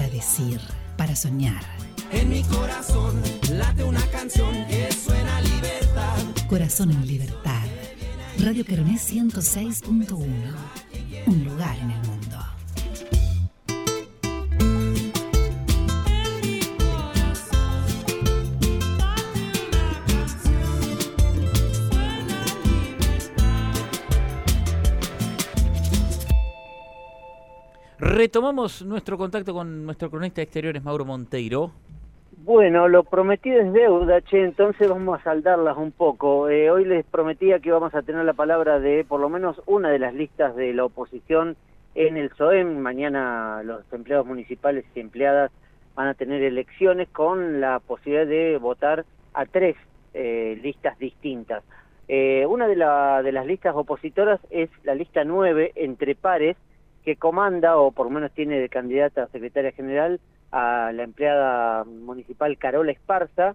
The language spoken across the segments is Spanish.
para decir, para soñar. En mi corazón late una canción que suena libertad. Corazón en libertad. Radio Kermés 106.1. Un lugar en el mundo. Retomamos nuestro contacto con nuestro cronista de exteriores, Mauro Monteiro. Bueno, lo prometido es deuda, che, entonces vamos a saldarlas un poco. Eh, hoy les prometía que íbamos a tener la palabra de por lo menos una de las listas de la oposición en el SOEM. Mañana los empleados municipales y empleadas van a tener elecciones con la posibilidad de votar a tres eh, listas distintas. Eh, una de, la, de las listas opositoras es la lista 9, entre pares, que comanda, o por lo menos tiene de candidata a secretaria general, a la empleada municipal Carola Esparza,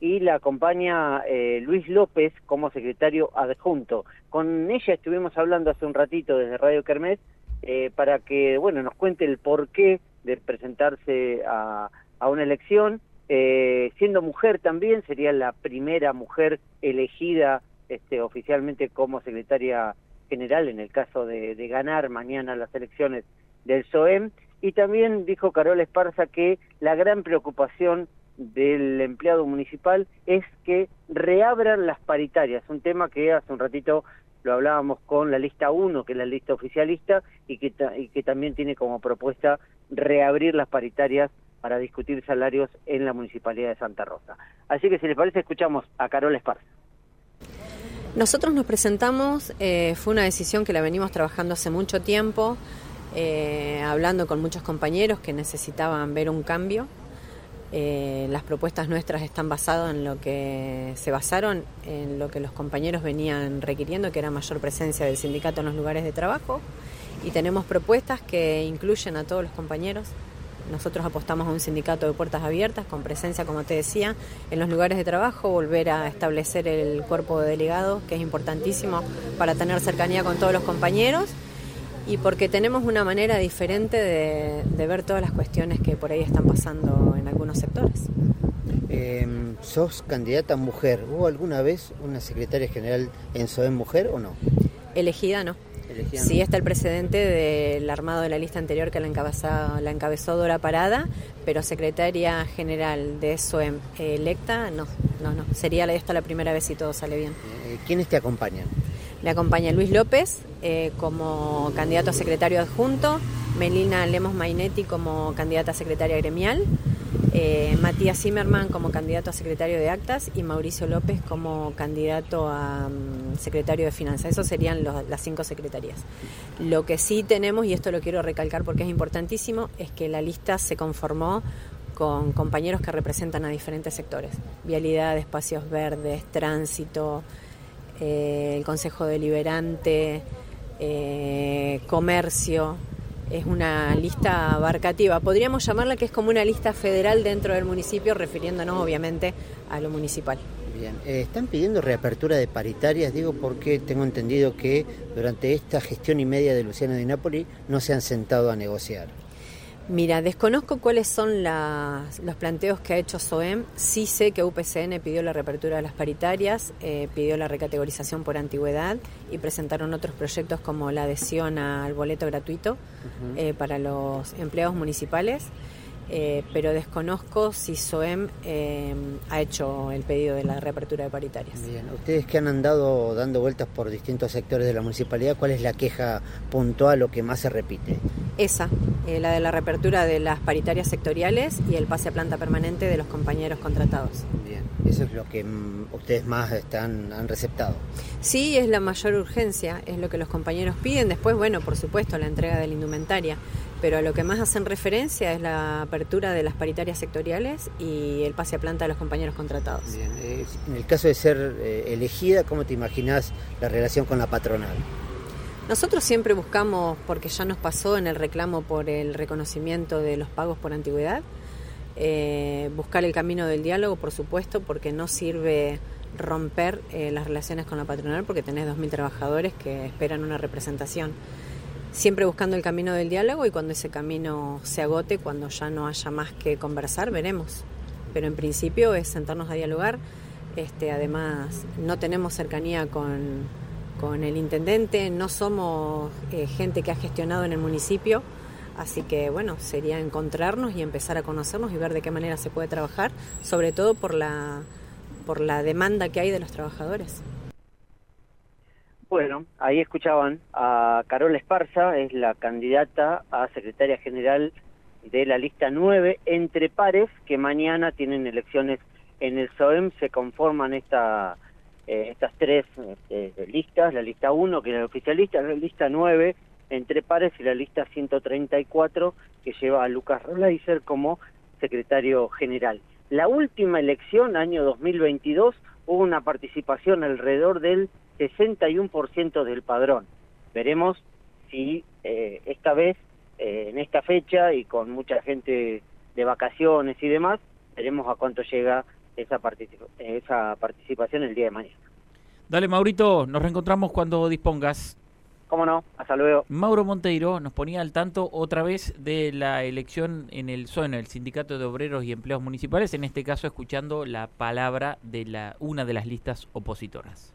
y la acompaña eh, Luis López como secretario adjunto. Con ella estuvimos hablando hace un ratito desde Radio Kermés eh, para que bueno nos cuente el porqué de presentarse a, a una elección. Eh, siendo mujer también, sería la primera mujer elegida este, oficialmente como secretaria general en el caso de, ganar mañana las elecciones del SOEM. Y también dijo Carola Esparza que la gran preocupación del empleado municipal es que reabran las paritarias, un tema que hace un ratito lo hablábamos con la lista 1, que es la lista oficialista, y que, y que también tiene como propuesta reabrir las paritarias para discutir salarios en la Municipalidad de Santa Rosa. Así que si les parece, escuchamos a Carola Esparza. Nosotros nos presentamos, eh, fue una decisión que la venimos trabajando hace mucho tiempo, eh, hablando con muchos compañeros que necesitaban ver un cambio. Eh, las propuestas nuestras están basadas en lo que se basaron en lo que los compañeros venían requiriendo, que era mayor presencia del sindicato en los lugares de trabajo. Y tenemos propuestas que incluyen a todos los compañeros, nosotros apostamos a un sindicato de puertas abiertas, con presencia, como te decía, en los lugares de trabajo, volver a establecer el cuerpo de delegados, que es importantísimo para tener cercanía con todos los compañeros y porque tenemos una manera diferente de, ver todas las cuestiones que por ahí están pasando en algunos sectores. Em, ¿Sos candidata mujer? ¿Hubo alguna vez una secretaria general en SOEM mujer o no? Elegida no. Sí, está el precedente del armado de la lista anterior que la encabezó, la encabezó Dora Parada, pero secretaria general de SOEM electa, no, no, no. Sería esta la primera vez si todo sale bien. Eh, ¿Quiénes te acompañan? Me acompaña Luis López eh, como candidato a secretario adjunto, Melina Lemos Mainetti como candidata a secretaria gremial, eh, Matías Zimmerman como candidato a secretario de actas y Mauricio López como candidato a mm, secretario de finanzas. Esas serían las cinco secretarías. Lo que sí tenemos, y esto lo quiero recalcar porque es importantísimo, es que la lista se conformó con compañeros que representan a diferentes sectores. Vialidad, espacios verdes, tránsito, eh, el Consejo Deliberante, eh, comercio, es una lista abarcativa. Podríamos llamarla que es como una lista federal dentro del municipio, refiriéndonos obviamente a lo municipal. Bien, eh, están pidiendo reapertura de paritarias, digo porque tengo entendido que durante esta gestión y media de Luciano de Napoli no se han sentado a negociar. Mira, desconozco cuáles son los planteos que ha hecho SOEM. Sí sé que UPCN pidió la reapertura de las paritarias, eh, pidió la recategorización por antigüedad y presentaron otros proyectos como la adhesión al boleto gratuito eh, para los empleados municipales. Eh, pero desconozco si SOEM eh, ha hecho el pedido de la reapertura de paritarias. Bien, ustedes que han andado dando vueltas por distintos sectores de la municipalidad, ¿cuál es la queja puntual o que más se repite? Esa, eh, la de la reapertura de las paritarias sectoriales y el pase a planta permanente de los compañeros contratados. Bien, eso es lo que mm, ustedes más están, han receptado. Sí, es la mayor urgencia, es lo que los compañeros piden. Después, bueno, por supuesto, la entrega de la indumentaria pero a lo que más hacen referencia es la apertura de las paritarias sectoriales y el pase a planta de los compañeros contratados. Bien, en el caso de ser eh, elegida, ¿cómo te imaginas la relación con la patronal? Nosotros siempre buscamos, porque ya nos pasó en el reclamo por el reconocimiento de los pagos por antigüedad, eh, buscar el camino del diálogo, por supuesto, porque no sirve romper eh, las relaciones con la patronal porque tenés 2.000 trabajadores que esperan una representación siempre buscando el camino del diálogo y cuando ese camino se agote, cuando ya no haya más que conversar, veremos. Pero en principio es sentarnos a dialogar. Este, además, no tenemos cercanía con, con el intendente, no somos eh, gente que ha gestionado en el municipio. Así que bueno, sería encontrarnos y empezar a conocernos y ver de qué manera se puede trabajar, sobre todo por la, por la demanda que hay de los trabajadores. Bueno, ahí escuchaban a Carola Esparza, es la candidata a secretaria general de la lista 9 entre pares que mañana tienen elecciones en el SOEM, se conforman esta, eh, estas tres este, listas, la lista 1 que es la oficialista, la lista 9 entre pares y la lista 134 que lleva a Lucas Roleiser como secretario general. La última elección, año 2022, hubo una participación alrededor del 61% del padrón. Veremos si eh, esta vez, eh, en esta fecha y con mucha gente de vacaciones y demás, veremos a cuánto llega esa, esa participación el día de mañana. Dale, Maurito, nos reencontramos cuando dispongas. Cómo no, hasta luego. Mauro Monteiro nos ponía al tanto otra vez de la elección en el SOEN, el Sindicato de Obreros y Empleos Municipales, en este caso escuchando la palabra de la una de las listas opositoras.